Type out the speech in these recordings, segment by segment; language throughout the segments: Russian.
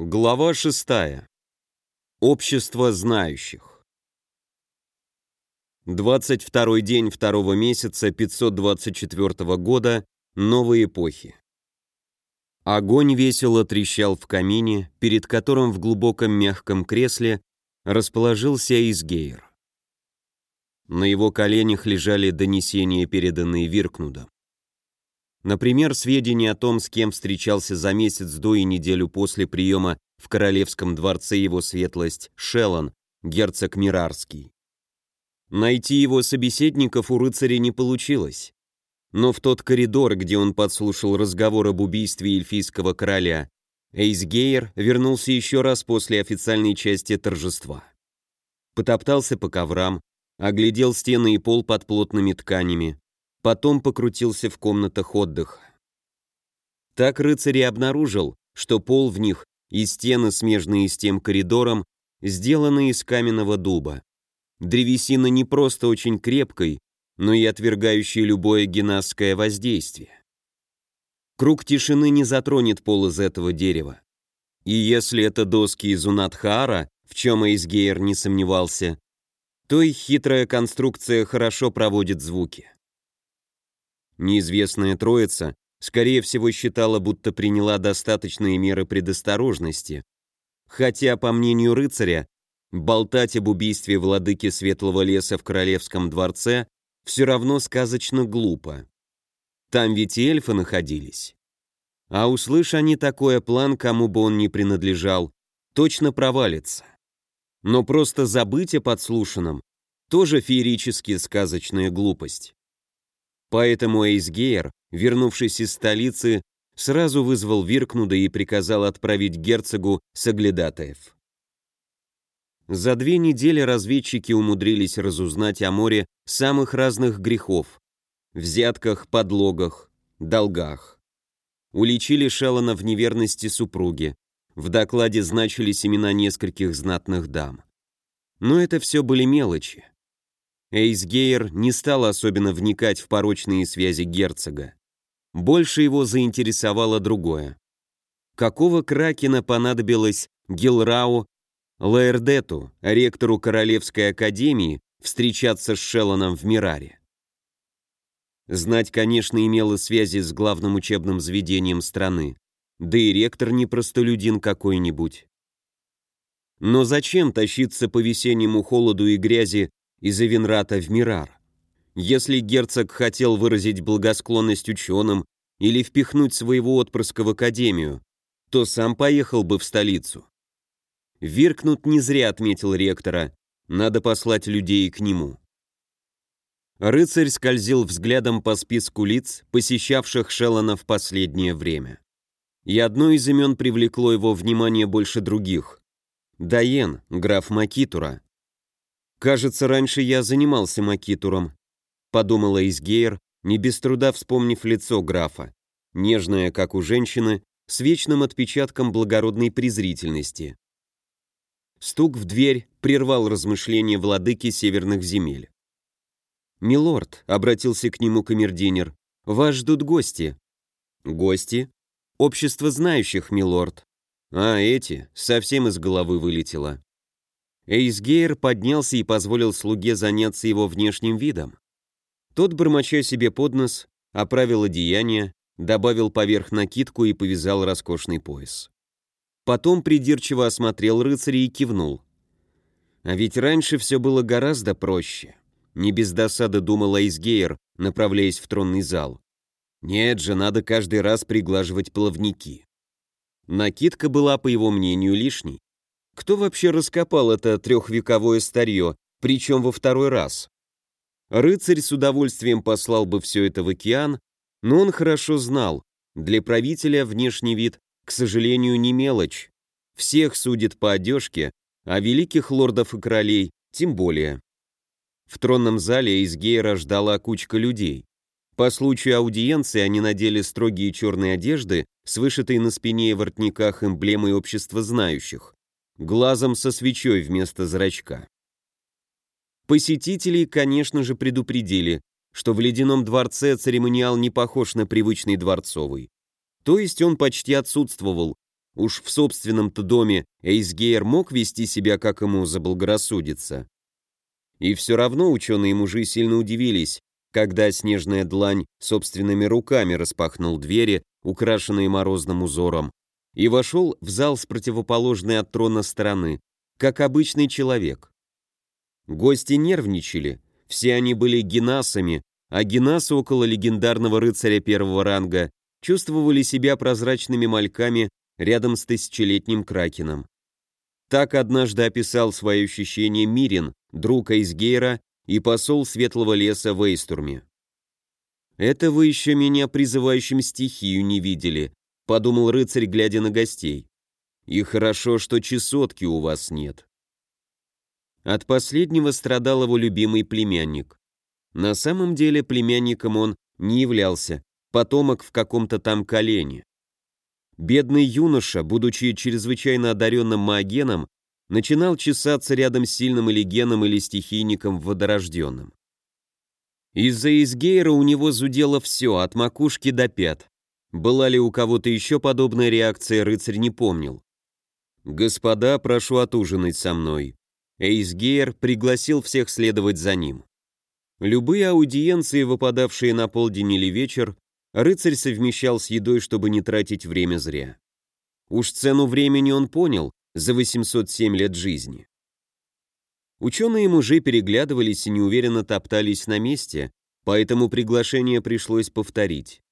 Глава 6. Общество знающих. 22 день второго месяца 524 года новой эпохи. Огонь весело трещал в камине, перед которым в глубоком мягком кресле расположился Изгейр. На его коленях лежали донесения, переданные Виркнудом. Например, сведения о том, с кем встречался за месяц до и неделю после приема в Королевском дворце его светлость Шеллон, герцог Мирарский. Найти его собеседников у рыцаря не получилось. Но в тот коридор, где он подслушал разговор об убийстве эльфийского короля, Эйсгейр вернулся еще раз после официальной части торжества. Потоптался по коврам, оглядел стены и пол под плотными тканями, потом покрутился в комнатах отдыха. Так рыцарь и обнаружил, что пол в них и стены, смежные с тем коридором, сделаны из каменного дуба. Древесина не просто очень крепкой, но и отвергающей любое генасское воздействие. Круг тишины не затронет пол из этого дерева. И если это доски из Унатхаара, в чем Эйсгейр не сомневался, то их хитрая конструкция хорошо проводит звуки. Неизвестная троица, скорее всего, считала, будто приняла достаточные меры предосторожности. Хотя, по мнению рыцаря, болтать об убийстве владыки Светлого леса в Королевском дворце все равно сказочно глупо. Там ведь и эльфы находились. А услышь они такое, план, кому бы он ни принадлежал, точно провалится. Но просто забыть о подслушанном – тоже феерически сказочная глупость. Поэтому Эйсгейр, вернувшись из столицы, сразу вызвал Виркнуда и приказал отправить герцогу соглядатаев. За две недели разведчики умудрились разузнать о море самых разных грехов – взятках, подлогах, долгах. Уличили Шеллона в неверности супруги. В докладе значились имена нескольких знатных дам. Но это все были мелочи. Эйсгейр не стал особенно вникать в порочные связи герцога. Больше его заинтересовало другое. Какого кракена понадобилось Гилрау Лаэрдету, ректору Королевской академии, встречаться с Шеллоном в Мираре? Знать, конечно, имело связи с главным учебным заведением страны, да и ректор не простолюдин какой-нибудь. Но зачем тащиться по весеннему холоду и грязи из Эвенрата в Мирар. Если герцог хотел выразить благосклонность ученым или впихнуть своего отпрыска в академию, то сам поехал бы в столицу. Виркнут не зря отметил ректора, надо послать людей к нему. Рыцарь скользил взглядом по списку лиц, посещавших Шеллона в последнее время. И одно из имен привлекло его внимание больше других. Даен, граф Макитура. «Кажется, раньше я занимался макитуром», — подумала Изгейр, не без труда вспомнив лицо графа, нежное, как у женщины, с вечным отпечатком благородной презрительности. Стук в дверь прервал размышления владыки северных земель. «Милорд», — обратился к нему камердинер, — «вас ждут гости». «Гости?» «Общество знающих, милорд». «А, эти, совсем из головы вылетело». Эйсгейр поднялся и позволил слуге заняться его внешним видом. Тот, бормоча себе под нос, оправил одеяние, добавил поверх накидку и повязал роскошный пояс. Потом придирчиво осмотрел рыцаря и кивнул. А ведь раньше все было гораздо проще. Не без досады думал Эйсгейр, направляясь в тронный зал. Нет же, надо каждый раз приглаживать плавники. Накидка была, по его мнению, лишней. Кто вообще раскопал это трехвековое старье, причем во второй раз? Рыцарь с удовольствием послал бы все это в океан, но он хорошо знал, для правителя внешний вид, к сожалению, не мелочь. Всех судит по одежке, а великих лордов и королей тем более. В тронном зале из Гейра ждала кучка людей. По случаю аудиенции они надели строгие черные одежды с вышитой на спине и воротниках эмблемой общества знающих глазом со свечой вместо зрачка. Посетителей, конечно же, предупредили, что в ледяном дворце церемониал не похож на привычный дворцовый. То есть он почти отсутствовал. Уж в собственном-то доме Эйсгейр мог вести себя, как ему заблагорассудится. И все равно ученые-мужи сильно удивились, когда снежная длань собственными руками распахнул двери, украшенные морозным узором, и вошел в зал с противоположной от трона стороны, как обычный человек. Гости нервничали, все они были генасами, а генасы около легендарного рыцаря первого ранга чувствовали себя прозрачными мальками рядом с тысячелетним кракеном. Так однажды описал свои ощущения Мирин, друг Эйсгейра и посол Светлого леса в Эйстурме. «Это вы еще меня призывающим стихию не видели», — подумал рыцарь, глядя на гостей. «И хорошо, что чесотки у вас нет». От последнего страдал его любимый племянник. На самом деле племянником он не являлся, потомок в каком-то там колене. Бедный юноша, будучи чрезвычайно одаренным маогеном, начинал чесаться рядом с сильным или геном или стихийником водорожденным. Из-за изгейра у него зудело все, от макушки до пят. Была ли у кого-то еще подобная реакция, рыцарь не помнил. «Господа, прошу отужинать со мной». Эйсгейр пригласил всех следовать за ним. Любые аудиенции, выпадавшие на полдень или вечер, рыцарь совмещал с едой, чтобы не тратить время зря. Уж цену времени он понял за 807 лет жизни. Ученые мужи переглядывались и неуверенно топтались на месте, поэтому приглашение пришлось повторить.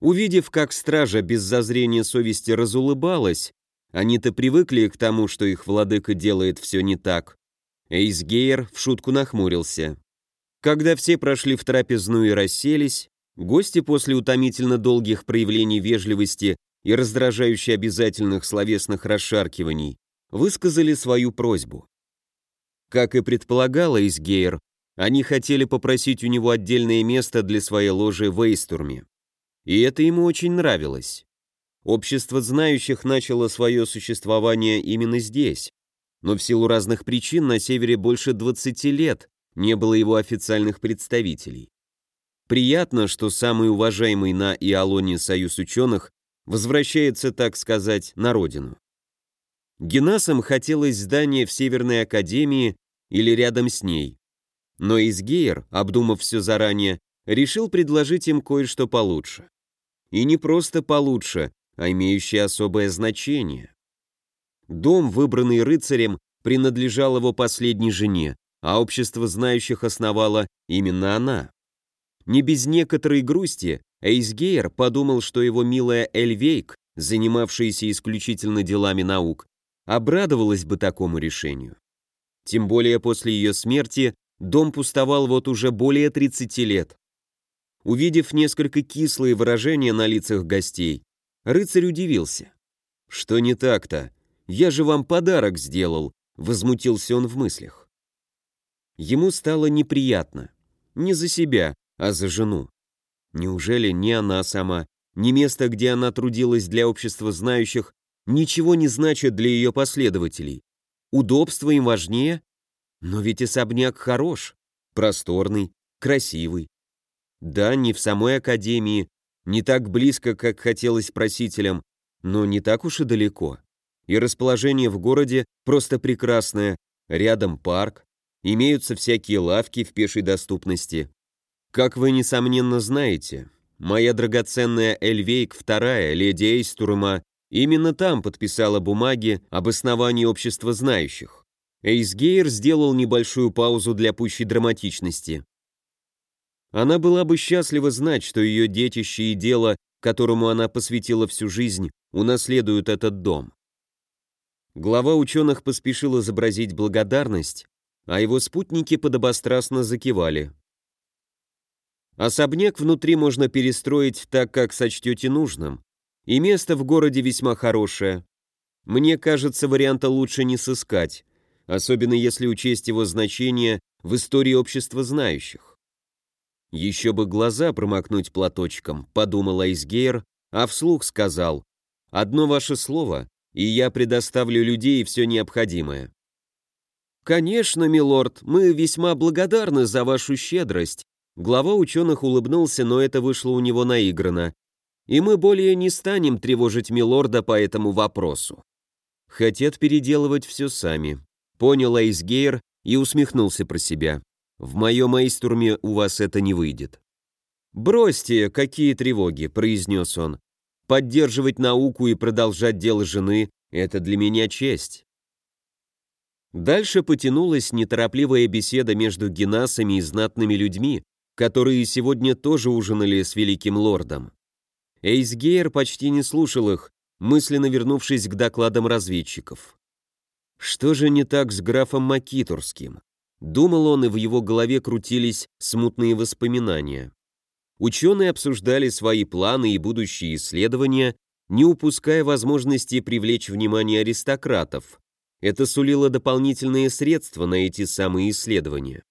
Увидев, как стража без зазрения совести разулыбалась, они-то привыкли к тому, что их владыка делает все не так. Эйсгейр в шутку нахмурился. Когда все прошли в трапезную и расселись, гости после утомительно долгих проявлений вежливости и раздражающе обязательных словесных расшаркиваний высказали свою просьбу. Как и предполагала Изгейр, они хотели попросить у него отдельное место для своей ложи в Эйстурме. И это ему очень нравилось. Общество знающих начало свое существование именно здесь, но в силу разных причин на севере больше 20 лет не было его официальных представителей. Приятно, что самый уважаемый на Иолоне союз ученых возвращается, так сказать, на родину. Генасам хотелось здание в Северной Академии или рядом с ней. Но Изгейр, обдумав все заранее, решил предложить им кое-что получше. И не просто получше, а имеющее особое значение. Дом, выбранный рыцарем, принадлежал его последней жене, а общество знающих основала именно она. Не без некоторой грусти Эйсгейр подумал, что его милая Эльвейк, занимавшаяся исключительно делами наук, обрадовалась бы такому решению. Тем более после ее смерти дом пустовал вот уже более 30 лет. Увидев несколько кислые выражения на лицах гостей, рыцарь удивился. «Что не так-то? Я же вам подарок сделал», — возмутился он в мыслях. Ему стало неприятно. Не за себя, а за жену. Неужели ни она сама, ни место, где она трудилась для общества знающих, ничего не значит для ее последователей? Удобство им важнее? Но ведь особняк хорош, просторный, красивый. Да, не в самой академии, не так близко, как хотелось просителям, но не так уж и далеко. И расположение в городе просто прекрасное, рядом парк, Имеются всякие лавки в пешей доступности. Как вы, несомненно, знаете, моя драгоценная Эльвейк II, леди Эйстурма, именно там подписала бумаги об основании общества знающих. Эйсгейр сделал небольшую паузу для пущей драматичности. Она была бы счастлива знать, что ее детище и дело, которому она посвятила всю жизнь, унаследуют этот дом. Глава ученых поспешил изобразить благодарность, а его спутники подобострастно закивали. Особняк внутри можно перестроить так, как сочтете нужным, и место в городе весьма хорошее. Мне кажется, варианта лучше не сыскать, особенно если учесть его значение в истории общества знающих. Еще бы глаза промокнуть платочком, подумал Айсгейр, а вслух сказал, «Одно ваше слово, и я предоставлю людей все необходимое». «Конечно, милорд, мы весьма благодарны за вашу щедрость». Глава ученых улыбнулся, но это вышло у него наигранно. и мы более не станем тревожить милорда по этому вопросу. Хотят переделывать все сами. Понял Айсгейр и усмехнулся про себя. В моем Эйстурме у вас это не выйдет. «Бросьте, какие тревоги», — произнес он. «Поддерживать науку и продолжать дело жены — это для меня честь». Дальше потянулась неторопливая беседа между генасами и знатными людьми, которые сегодня тоже ужинали с великим лордом. Эйсгейр почти не слушал их, мысленно вернувшись к докладам разведчиков. Что же не так с графом Макитурским? Думал он, и в его голове крутились смутные воспоминания. Ученые обсуждали свои планы и будущие исследования, не упуская возможности привлечь внимание аристократов. Это сулило дополнительные средства на эти самые исследования.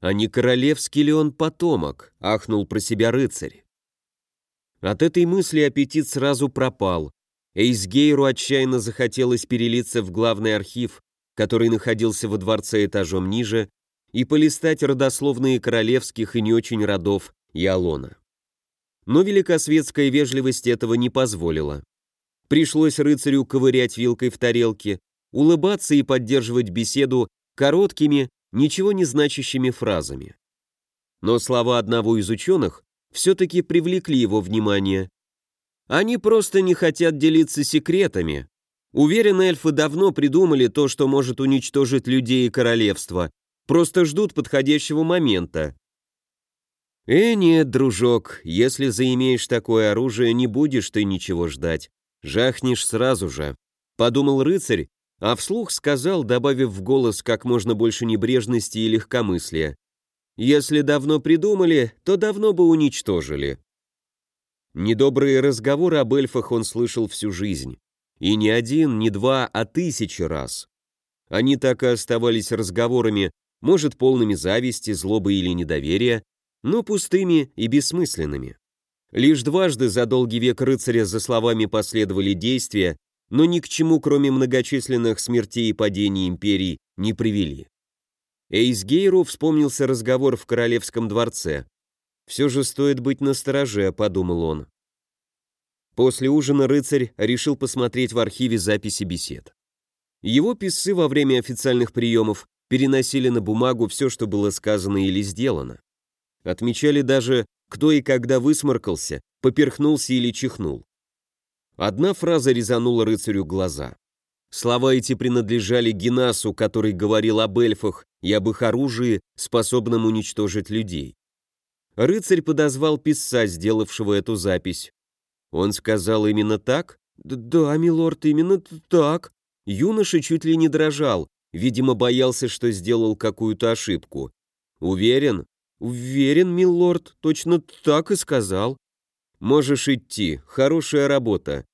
«А не королевский ли он потомок?» — ахнул про себя рыцарь. От этой мысли аппетит сразу пропал. Эйсгейру отчаянно захотелось перелиться в главный архив, который находился во дворце этажом ниже, и полистать родословные королевских и не очень родов Ялона. Но великосветская вежливость этого не позволила. Пришлось рыцарю ковырять вилкой в тарелке, улыбаться и поддерживать беседу короткими, ничего не значащими фразами. Но слова одного из ученых все-таки привлекли его внимание. Они просто не хотят делиться секретами. Уверен, эльфы давно придумали то, что может уничтожить людей и королевство, просто ждут подходящего момента. «Э, нет, дружок, если заимеешь такое оружие, не будешь ты ничего ждать. Жахнешь сразу же», — подумал рыцарь, а вслух сказал, добавив в голос как можно больше небрежности и легкомыслия. «Если давно придумали, то давно бы уничтожили». Недобрые разговоры об эльфах он слышал всю жизнь. И не один, не два, а тысячи раз. Они так и оставались разговорами, может, полными зависти, злобы или недоверия, но пустыми и бессмысленными. Лишь дважды за долгий век рыцаря за словами последовали действия, но ни к чему, кроме многочисленных смертей и падений империй, не привели. Эйсгейру вспомнился разговор в королевском дворце. «Все же стоит быть настороже», — подумал он. После ужина рыцарь решил посмотреть в архиве записи бесед. Его писцы во время официальных приемов переносили на бумагу все, что было сказано или сделано. Отмечали даже, кто и когда высморкался, поперхнулся или чихнул. Одна фраза резанула рыцарю глаза. Слова эти принадлежали Генасу, который говорил об эльфах и об их оружии, способном уничтожить людей. Рыцарь подозвал писца, сделавшего эту запись. Он сказал именно так? «Да, милорд, именно так». Юноша чуть ли не дрожал, видимо, боялся, что сделал какую-то ошибку. «Уверен?» «Уверен, милорд, точно так и сказал». «Можешь идти, хорошая работа».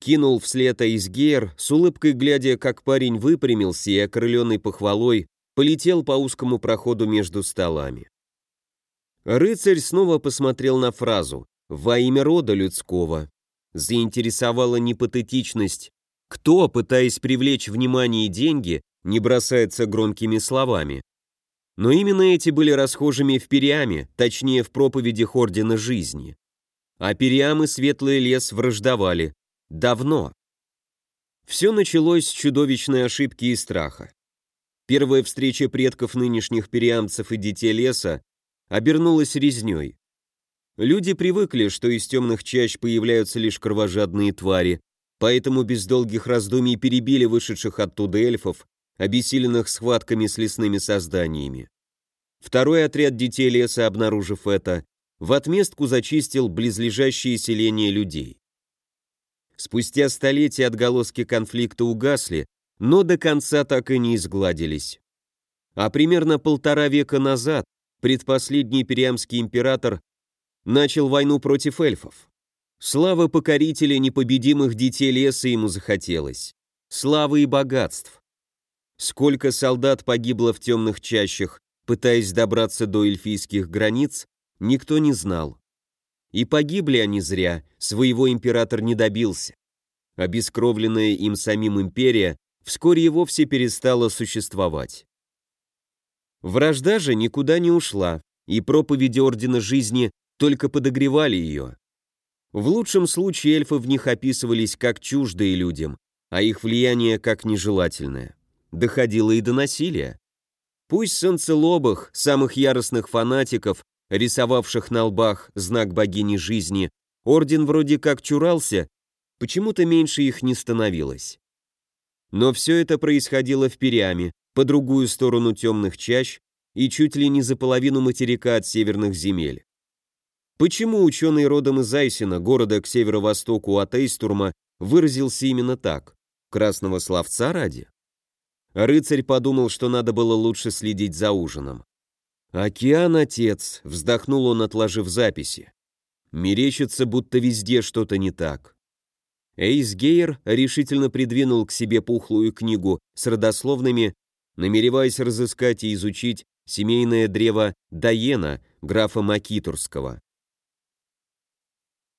Кинул вслед Айсгейр, с улыбкой глядя, как парень выпрямился и, окрыленный похвалой, полетел по узкому проходу между столами. Рыцарь снова посмотрел на фразу «во имя рода людского». Заинтересовала непатетичность. Кто, пытаясь привлечь внимание и деньги, не бросается громкими словами? Но именно эти были расхожими в Периаме, точнее в проповедях Ордена Жизни. А Периам и Светлый Лес враждовали. Давно. Все началось с чудовищной ошибки и страха. Первая встреча предков нынешних периамцев и детей леса обернулась резней. Люди привыкли, что из темных чащ появляются лишь кровожадные твари, поэтому без долгих раздумий перебили вышедших оттуда эльфов обессиленных схватками с лесными созданиями. Второй отряд детей леса, обнаружив это, в отместку зачистил близлежащие селения людей. Спустя столетия отголоски конфликта угасли, но до конца так и не изгладились. А примерно полтора века назад предпоследний периамский император начал войну против эльфов. Славы покорителя непобедимых детей леса ему захотелось. Славы и богатств. Сколько солдат погибло в темных чащах, пытаясь добраться до эльфийских границ, никто не знал. И погибли они зря, своего император не добился. Обескровленная им самим империя вскоре и вовсе перестала существовать. Вражда же никуда не ушла, и проповеди Ордена Жизни только подогревали ее. В лучшем случае эльфы в них описывались как чуждые людям, а их влияние как нежелательное. Доходило и до насилия. Пусть солнцелобых, самых яростных фанатиков, рисовавших на лбах знак богини жизни, орден вроде как чурался, почему-то меньше их не становилось. Но все это происходило в Периаме, по другую сторону темных чащ и чуть ли не за половину материка от северных земель. Почему ученый родом из Айсена, города к северо-востоку от Эйстурма, выразился именно так? Красного словца ради? Рыцарь подумал, что надо было лучше следить за ужином. «Океан, отец!» — вздохнул он, отложив записи. Мерещится, будто везде что-то не так. Эйс Гейер решительно придвинул к себе пухлую книгу с родословными, намереваясь разыскать и изучить семейное древо Даена, графа Макитурского.